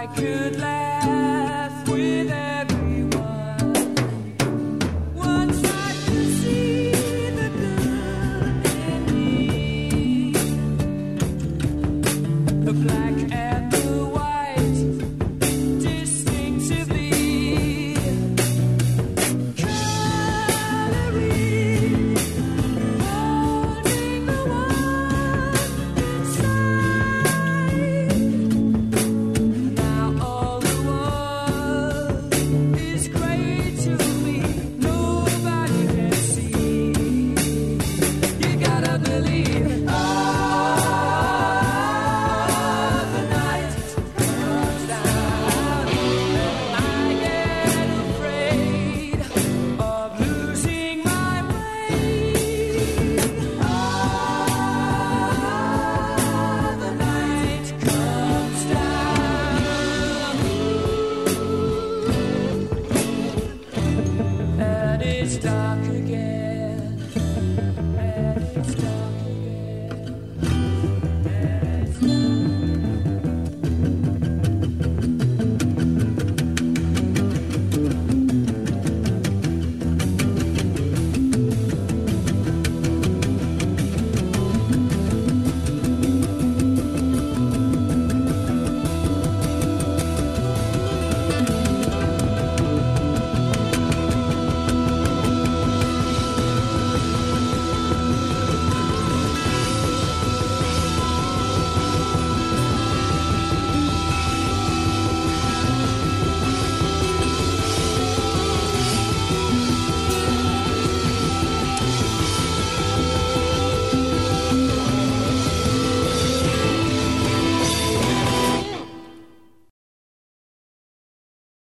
I could last. Dark